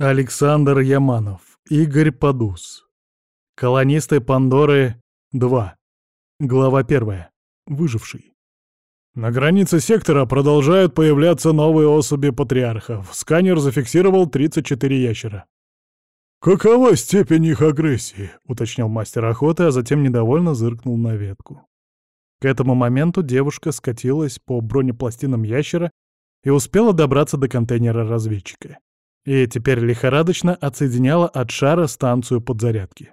Александр Яманов, Игорь Подус. Колонисты Пандоры 2. Глава 1. Выживший. На границе сектора продолжают появляться новые особи патриархов. Сканер зафиксировал 34 ящера. «Какова степень их агрессии?» — уточнил мастер охоты, а затем недовольно зыркнул на ветку. К этому моменту девушка скатилась по бронепластинам ящера и успела добраться до контейнера разведчика и теперь лихорадочно отсоединяла от шара станцию подзарядки.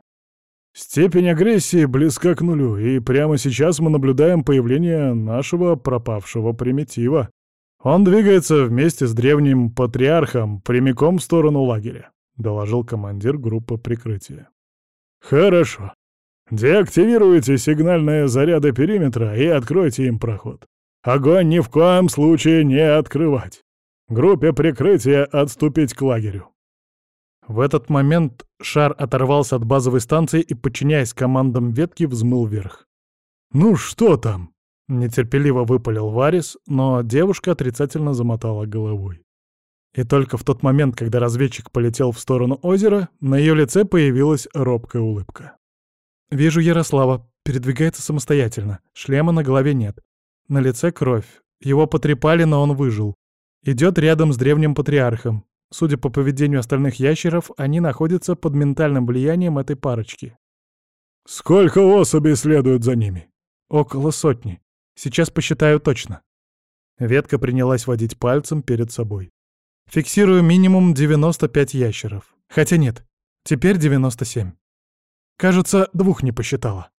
Степень агрессии близка к нулю, и прямо сейчас мы наблюдаем появление нашего пропавшего примитива. Он двигается вместе с древним патриархом прямиком в сторону лагеря, доложил командир группы прикрытия. Хорошо. Деактивируйте сигнальные заряды периметра и откройте им проход. Огонь ни в коем случае не открывать. Группе прикрытия отступить к лагерю. В этот момент шар оторвался от базовой станции и, подчиняясь командам ветки, взмыл вверх. «Ну что там?» — нетерпеливо выпалил Варис, но девушка отрицательно замотала головой. И только в тот момент, когда разведчик полетел в сторону озера, на ее лице появилась робкая улыбка. «Вижу Ярослава. Передвигается самостоятельно. Шлема на голове нет. На лице кровь. Его потрепали, но он выжил. Идет рядом с древним патриархом. Судя по поведению остальных ящеров, они находятся под ментальным влиянием этой парочки. «Сколько особей следует за ними?» «Около сотни. Сейчас посчитаю точно». Ветка принялась водить пальцем перед собой. «Фиксирую минимум 95 ящеров. Хотя нет, теперь 97. Кажется, двух не посчитала».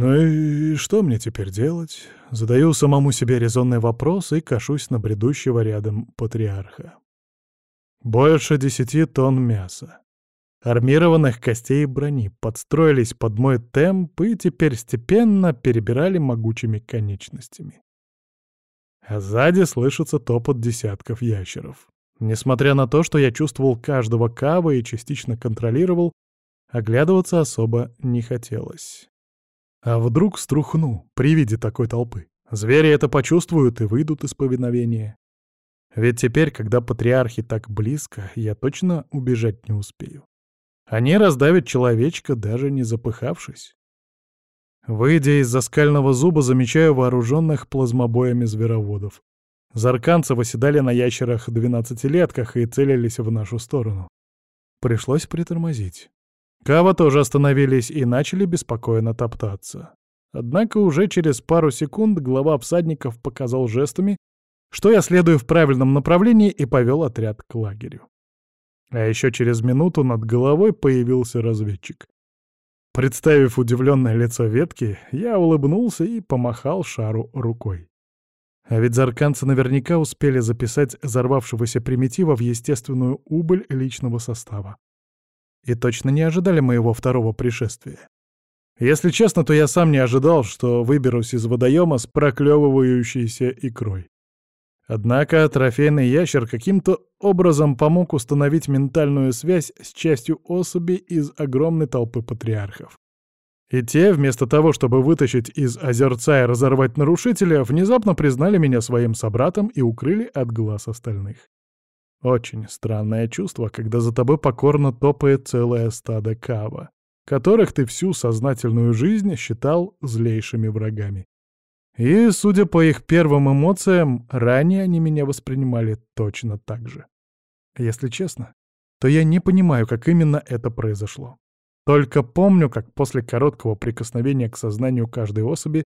Ну и что мне теперь делать? Задаю самому себе резонный вопрос и кашусь на бредущего рядом патриарха. Больше десяти тонн мяса. Армированных костей и брони подстроились под мой темп и теперь степенно перебирали могучими конечностями. А сзади слышится топот десятков ящеров. Несмотря на то, что я чувствовал каждого кава и частично контролировал, оглядываться особо не хотелось. А вдруг струхну при виде такой толпы? Звери это почувствуют и выйдут из повиновения. Ведь теперь, когда патриархи так близко, я точно убежать не успею. Они раздавят человечка, даже не запыхавшись. Выйдя из-за скального зуба, замечаю вооруженных плазмобоями звероводов. Зарканцы восседали на ящерах-двенадцатилетках и целились в нашу сторону. Пришлось притормозить. Кава тоже остановились и начали беспокойно топтаться. Однако уже через пару секунд глава всадников показал жестами, что я следую в правильном направлении и повел отряд к лагерю. А еще через минуту над головой появился разведчик. Представив удивленное лицо ветки, я улыбнулся и помахал шару рукой. А ведь зарканцы наверняка успели записать взорвавшегося примитива в естественную убыль личного состава и точно не ожидали моего второго пришествия. Если честно, то я сам не ожидал, что выберусь из водоема с проклевывающейся икрой. Однако трофейный ящер каким-то образом помог установить ментальную связь с частью особи из огромной толпы патриархов. И те, вместо того, чтобы вытащить из озерца и разорвать нарушителя, внезапно признали меня своим собратом и укрыли от глаз остальных. Очень странное чувство, когда за тобой покорно топает целое стадо кава, которых ты всю сознательную жизнь считал злейшими врагами. И, судя по их первым эмоциям, ранее они меня воспринимали точно так же. Если честно, то я не понимаю, как именно это произошло. Только помню, как после короткого прикосновения к сознанию каждой особи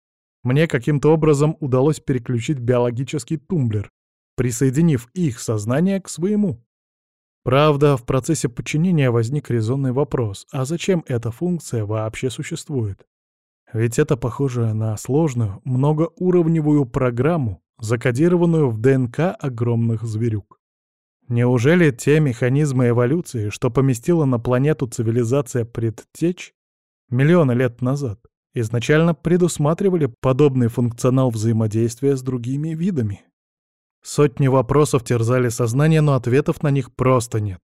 мне каким-то образом удалось переключить биологический тумблер, присоединив их сознание к своему. Правда, в процессе подчинения возник резонный вопрос, а зачем эта функция вообще существует? Ведь это похоже на сложную, многоуровневую программу, закодированную в ДНК огромных зверюк. Неужели те механизмы эволюции, что поместила на планету цивилизация предтеч миллионы лет назад, изначально предусматривали подобный функционал взаимодействия с другими видами? Сотни вопросов терзали сознание, но ответов на них просто нет.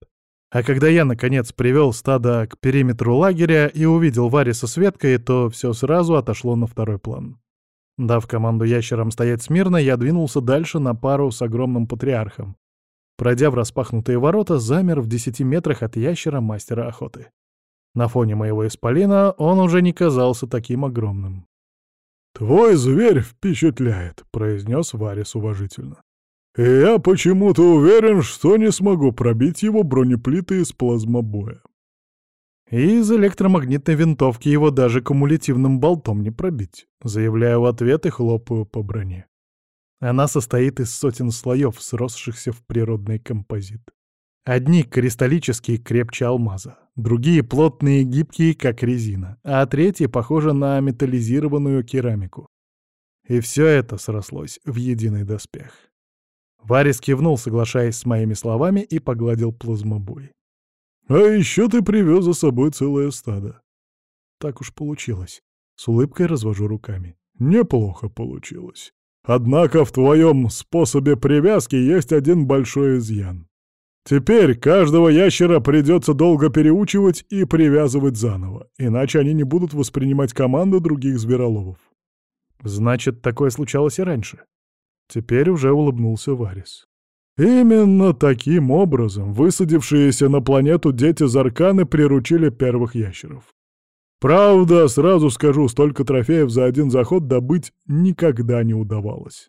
А когда я, наконец, привел стадо к периметру лагеря и увидел Вариса с веткой, то все сразу отошло на второй план. Дав команду ящерам стоять смирно, я двинулся дальше на пару с огромным патриархом. Пройдя в распахнутые ворота, замер в десяти метрах от ящера мастера охоты. На фоне моего исполина он уже не казался таким огромным. «Твой зверь впечатляет», — произнес Варис уважительно. «И я почему-то уверен, что не смогу пробить его бронеплиты из плазмобоя». Из электромагнитной винтовки его даже кумулятивным болтом не пробить, заявляю в ответ и хлопаю по броне. Она состоит из сотен слоев, сросшихся в природный композит. Одни кристаллические крепче алмаза, другие плотные и гибкие, как резина, а третьи похожи на металлизированную керамику. И все это срослось в единый доспех. Варис кивнул, соглашаясь с моими словами, и погладил плазмобой. «А еще ты привез за собой целое стадо». Так уж получилось. С улыбкой развожу руками. «Неплохо получилось. Однако в твоем способе привязки есть один большой изъян. Теперь каждого ящера придется долго переучивать и привязывать заново, иначе они не будут воспринимать команду других звероловов. Значит, такое случалось и раньше. Теперь уже улыбнулся Варис. Именно таким образом высадившиеся на планету дети Зарканы приручили первых ящеров. Правда, сразу скажу, столько трофеев за один заход добыть никогда не удавалось.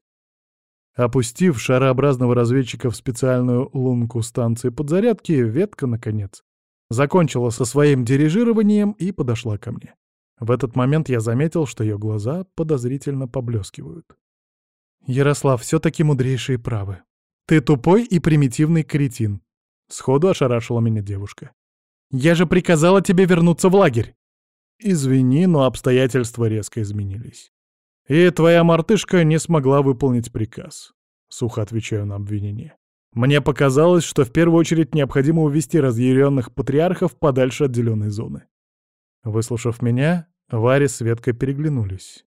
Опустив шарообразного разведчика в специальную лунку станции подзарядки, ветка, наконец, закончила со своим дирижированием и подошла ко мне. В этот момент я заметил, что ее глаза подозрительно поблескивают. «Ярослав, все-таки мудрейшие правы. Ты тупой и примитивный кретин», — сходу ошарашила меня девушка. «Я же приказала тебе вернуться в лагерь!» «Извини, но обстоятельства резко изменились. «И твоя мартышка не смогла выполнить приказ», — сухо отвечаю на обвинение. «Мне показалось, что в первую очередь необходимо увести разъяренных патриархов подальше от зеленой зоны». Выслушав меня, Варя с Веткой переглянулись.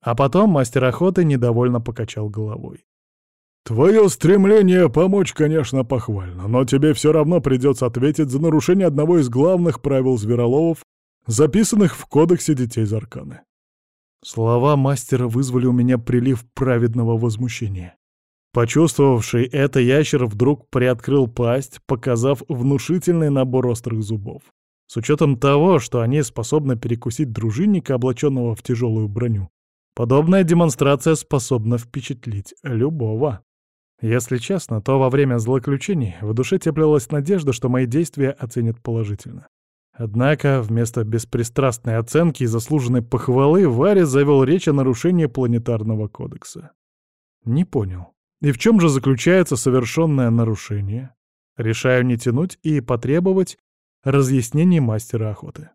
А потом мастер охоты недовольно покачал головой. «Твое стремление помочь, конечно, похвально, но тебе все равно придется ответить за нарушение одного из главных правил звероловов, записанных в Кодексе детей Зарканы. Слова мастера вызвали у меня прилив праведного возмущения. Почувствовавший это, ящер вдруг приоткрыл пасть, показав внушительный набор острых зубов. С учетом того, что они способны перекусить дружинника, облаченного в тяжелую броню, подобная демонстрация способна впечатлить любого. Если честно, то во время злоключений в душе теплилась надежда, что мои действия оценят положительно. Однако вместо беспристрастной оценки и заслуженной похвалы Варя завел речь о нарушении планетарного кодекса. Не понял. И в чем же заключается совершенное нарушение? Решаю не тянуть и потребовать разъяснений мастера охоты.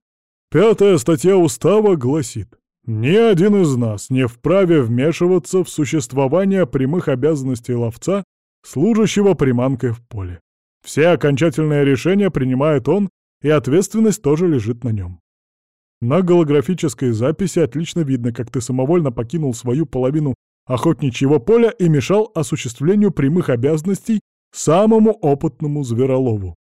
Пятая статья устава гласит, «Ни один из нас не вправе вмешиваться в существование прямых обязанностей ловца, служащего приманкой в поле. Все окончательные решения принимает он и ответственность тоже лежит на нем. На голографической записи отлично видно, как ты самовольно покинул свою половину охотничьего поля и мешал осуществлению прямых обязанностей самому опытному зверолову.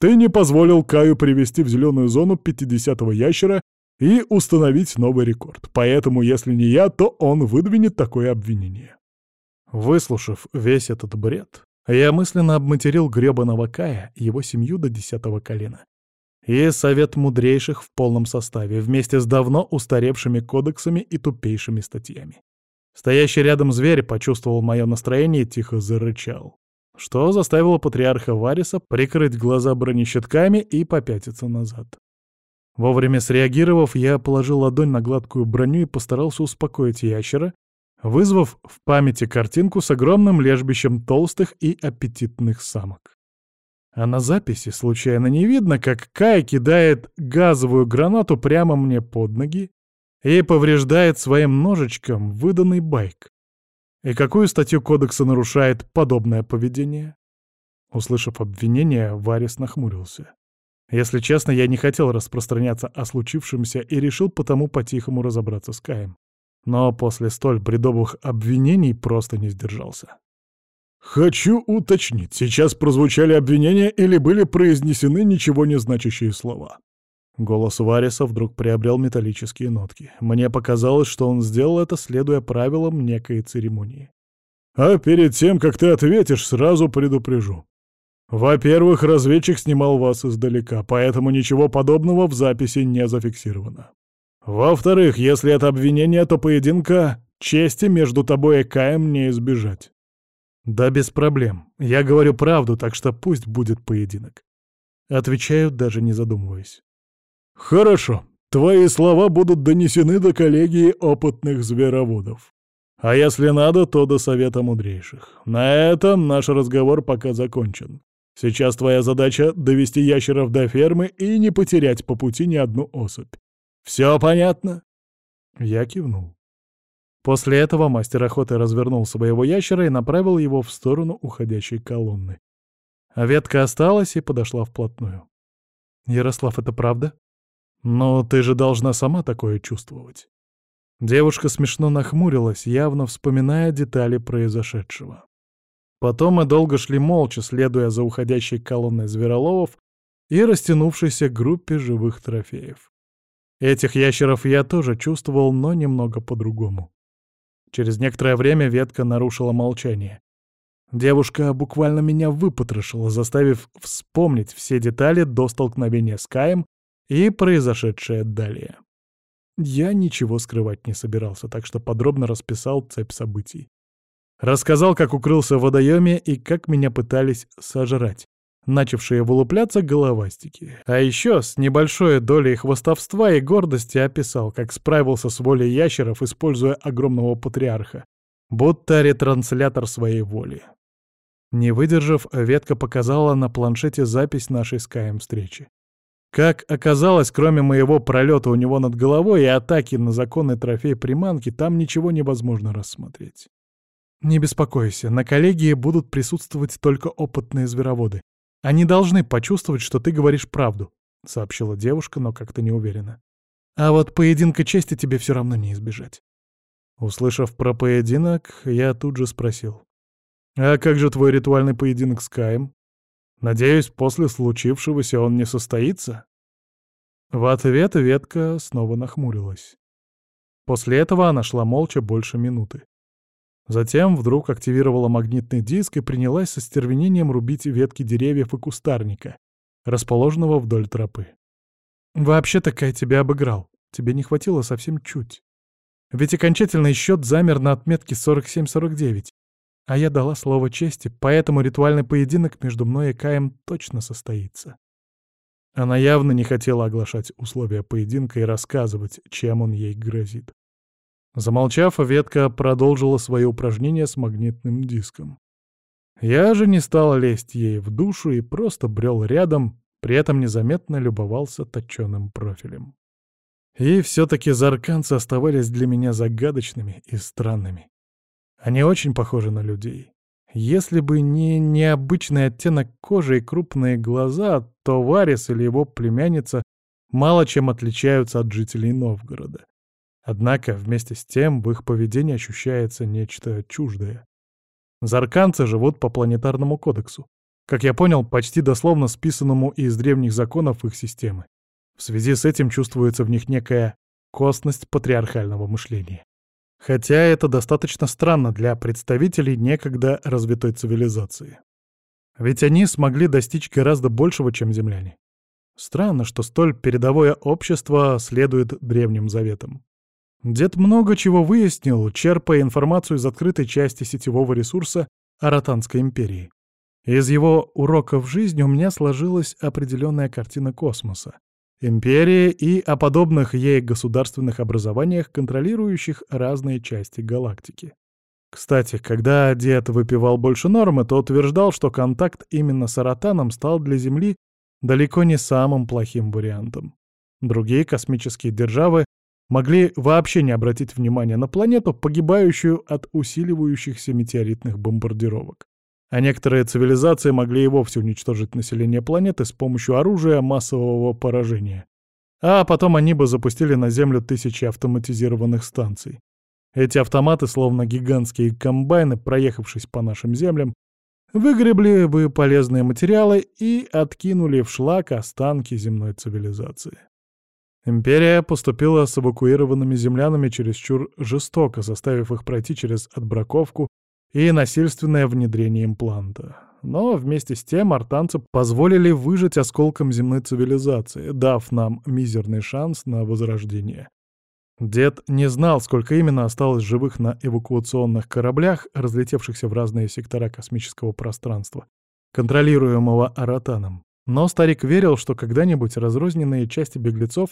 Ты не позволил Каю привести в зеленую зону 50-го ящера и установить новый рекорд. Поэтому, если не я, то он выдвинет такое обвинение. Выслушав весь этот бред, я мысленно обматерил гребаного Кая его семью до десятого колена и Совет Мудрейших в полном составе, вместе с давно устаревшими кодексами и тупейшими статьями. Стоящий рядом зверь почувствовал мое настроение и тихо зарычал, что заставило патриарха Вариса прикрыть глаза бронещитками и попятиться назад. Вовремя среагировав, я положил ладонь на гладкую броню и постарался успокоить ящера, вызвав в памяти картинку с огромным лежбищем толстых и аппетитных самок. А на записи случайно не видно, как Кай кидает газовую гранату прямо мне под ноги и повреждает своим ножичком выданный байк. И какую статью кодекса нарушает подобное поведение? Услышав обвинение, Варис нахмурился. Если честно, я не хотел распространяться о случившемся и решил потому по-тихому разобраться с Каем. Но после столь бредовых обвинений просто не сдержался. «Хочу уточнить, сейчас прозвучали обвинения или были произнесены ничего не значащие слова?» Голос Вариса вдруг приобрел металлические нотки. Мне показалось, что он сделал это, следуя правилам некой церемонии. «А перед тем, как ты ответишь, сразу предупрежу. Во-первых, разведчик снимал вас издалека, поэтому ничего подобного в записи не зафиксировано. Во-вторых, если это обвинение, то поединка чести между тобой и Каем не избежать. Да без проблем. Я говорю правду, так что пусть будет поединок. Отвечаю, даже не задумываясь. Хорошо. Твои слова будут донесены до коллегии опытных звероводов. А если надо, то до Совета Мудрейших. На этом наш разговор пока закончен. Сейчас твоя задача — довести ящеров до фермы и не потерять по пути ни одну особь. Все понятно?» Я кивнул. После этого мастер охоты развернул своего ящера и направил его в сторону уходящей колонны. А ветка осталась и подошла вплотную. «Ярослав, это правда?» «Но ты же должна сама такое чувствовать». Девушка смешно нахмурилась, явно вспоминая детали произошедшего. Потом мы долго шли молча, следуя за уходящей колонной звероловов и растянувшейся группе живых трофеев. Этих ящеров я тоже чувствовал, но немного по-другому. Через некоторое время ветка нарушила молчание. Девушка буквально меня выпотрошила, заставив вспомнить все детали до столкновения с Каем и произошедшее далее. Я ничего скрывать не собирался, так что подробно расписал цепь событий. Рассказал, как укрылся в водоеме и как меня пытались сожрать, начавшие вылупляться головастики. А еще с небольшой долей хвостовства и гордости описал, как справился с волей ящеров, используя огромного патриарха, будто ретранслятор своей воли. Не выдержав, ветка показала на планшете запись нашей с Каем встречи. Как оказалось, кроме моего пролета у него над головой и атаки на законный трофей приманки, там ничего невозможно рассмотреть. «Не беспокойся, на коллегии будут присутствовать только опытные звероводы. Они должны почувствовать, что ты говоришь правду», — сообщила девушка, но как-то не уверена. «А вот поединка чести тебе все равно не избежать». Услышав про поединок, я тут же спросил. «А как же твой ритуальный поединок с Каем? Надеюсь, после случившегося он не состоится?» В ответ ветка снова нахмурилась. После этого она шла молча больше минуты. Затем вдруг активировала магнитный диск и принялась со стервенением рубить ветки деревьев и кустарника, расположенного вдоль тропы. «Вообще-то Кай тебя обыграл. Тебе не хватило совсем чуть. Ведь окончательный счет замер на отметке 47-49. А я дала слово чести, поэтому ритуальный поединок между мной и Каем точно состоится». Она явно не хотела оглашать условия поединка и рассказывать, чем он ей грозит. Замолчав, ветка продолжила свои упражнения с магнитным диском. Я же не стал лезть ей в душу и просто брел рядом, при этом незаметно любовался точёным профилем. И все-таки зарканцы оставались для меня загадочными и странными. Они очень похожи на людей. Если бы не необычный оттенок кожи и крупные глаза, то Варис или его племянница мало чем отличаются от жителей Новгорода. Однако вместе с тем в их поведении ощущается нечто чуждое. Зарканцы живут по планетарному кодексу, как я понял, почти дословно списанному из древних законов их системы. В связи с этим чувствуется в них некая косность патриархального мышления. Хотя это достаточно странно для представителей некогда развитой цивилизации. Ведь они смогли достичь гораздо большего, чем земляне. Странно, что столь передовое общество следует древним заветам. Дед много чего выяснил, черпая информацию из открытой части сетевого ресурса Аратанской империи. Из его уроков жизни у меня сложилась определенная картина космоса, империи и о подобных ей государственных образованиях, контролирующих разные части галактики. Кстати, когда дед выпивал больше нормы, то утверждал, что контакт именно с Аратаном стал для Земли далеко не самым плохим вариантом. Другие космические державы могли вообще не обратить внимания на планету, погибающую от усиливающихся метеоритных бомбардировок. А некоторые цивилизации могли и вовсе уничтожить население планеты с помощью оружия массового поражения. А потом они бы запустили на Землю тысячи автоматизированных станций. Эти автоматы, словно гигантские комбайны, проехавшись по нашим землям, выгребли бы полезные материалы и откинули в шлак останки земной цивилизации. Империя поступила с эвакуированными землянами чересчур жестоко, заставив их пройти через отбраковку и насильственное внедрение импланта. Но вместе с тем артанцы позволили выжить осколкам земной цивилизации, дав нам мизерный шанс на возрождение. Дед не знал, сколько именно осталось живых на эвакуационных кораблях, разлетевшихся в разные сектора космического пространства, контролируемого Аратаном. Но старик верил, что когда-нибудь разрозненные части беглецов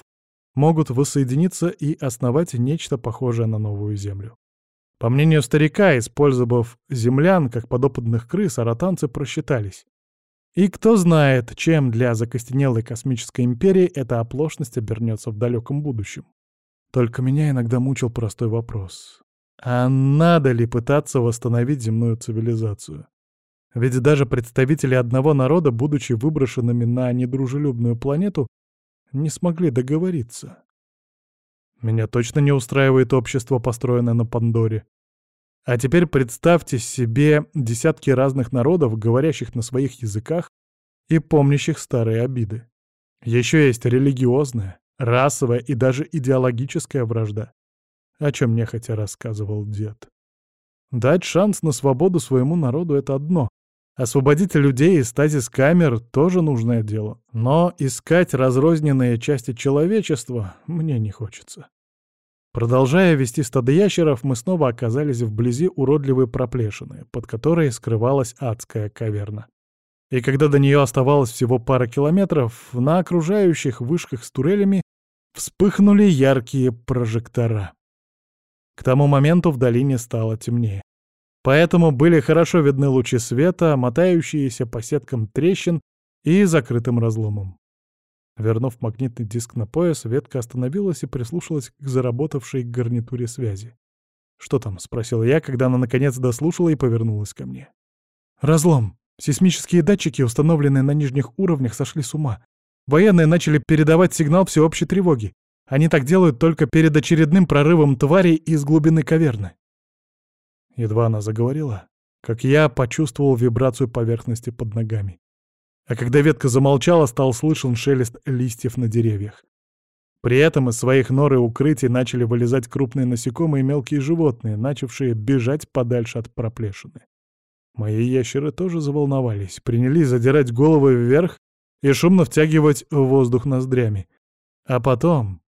могут воссоединиться и основать нечто похожее на новую Землю. По мнению старика, использовав землян как подопытных крыс, аратанцы просчитались. И кто знает, чем для закостенелой космической империи эта оплошность обернется в далеком будущем. Только меня иногда мучил простой вопрос. А надо ли пытаться восстановить земную цивилизацию? Ведь даже представители одного народа, будучи выброшенными на недружелюбную планету, не смогли договориться. Меня точно не устраивает общество, построенное на Пандоре. А теперь представьте себе десятки разных народов, говорящих на своих языках и помнящих старые обиды. Еще есть религиозная, расовая и даже идеологическая вражда, о чем нехотя рассказывал дед. Дать шанс на свободу своему народу — это одно, Освободить людей из стазис-камер — тоже нужное дело. Но искать разрозненные части человечества мне не хочется. Продолжая вести стадо ящеров, мы снова оказались вблизи уродливой проплешины, под которой скрывалась адская каверна. И когда до нее оставалось всего пара километров, на окружающих вышках с турелями вспыхнули яркие прожектора. К тому моменту в долине стало темнее. Поэтому были хорошо видны лучи света, мотающиеся по сеткам трещин и закрытым разломам. Вернув магнитный диск на пояс, ветка остановилась и прислушалась к заработавшей гарнитуре связи. «Что там?» — спросил я, когда она наконец дослушала и повернулась ко мне. «Разлом. Сейсмические датчики, установленные на нижних уровнях, сошли с ума. Военные начали передавать сигнал всеобщей тревоги. Они так делают только перед очередным прорывом тварей из глубины каверны. Едва она заговорила, как я почувствовал вибрацию поверхности под ногами. А когда ветка замолчала, стал слышен шелест листьев на деревьях. При этом из своих нор и укрытий начали вылезать крупные насекомые и мелкие животные, начавшие бежать подальше от проплешины. Мои ящеры тоже заволновались, принялись задирать головы вверх и шумно втягивать воздух ноздрями. А потом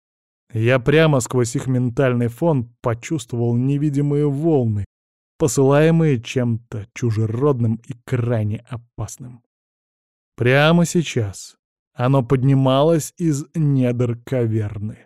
я прямо сквозь их ментальный фон почувствовал невидимые волны, посылаемые чем-то чужеродным и крайне опасным. Прямо сейчас оно поднималось из недр каверны.